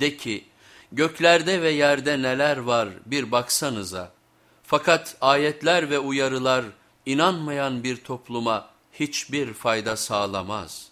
De ki göklerde ve yerde neler var bir baksanıza. Fakat ayetler ve uyarılar inanmayan bir topluma hiçbir fayda sağlamaz.''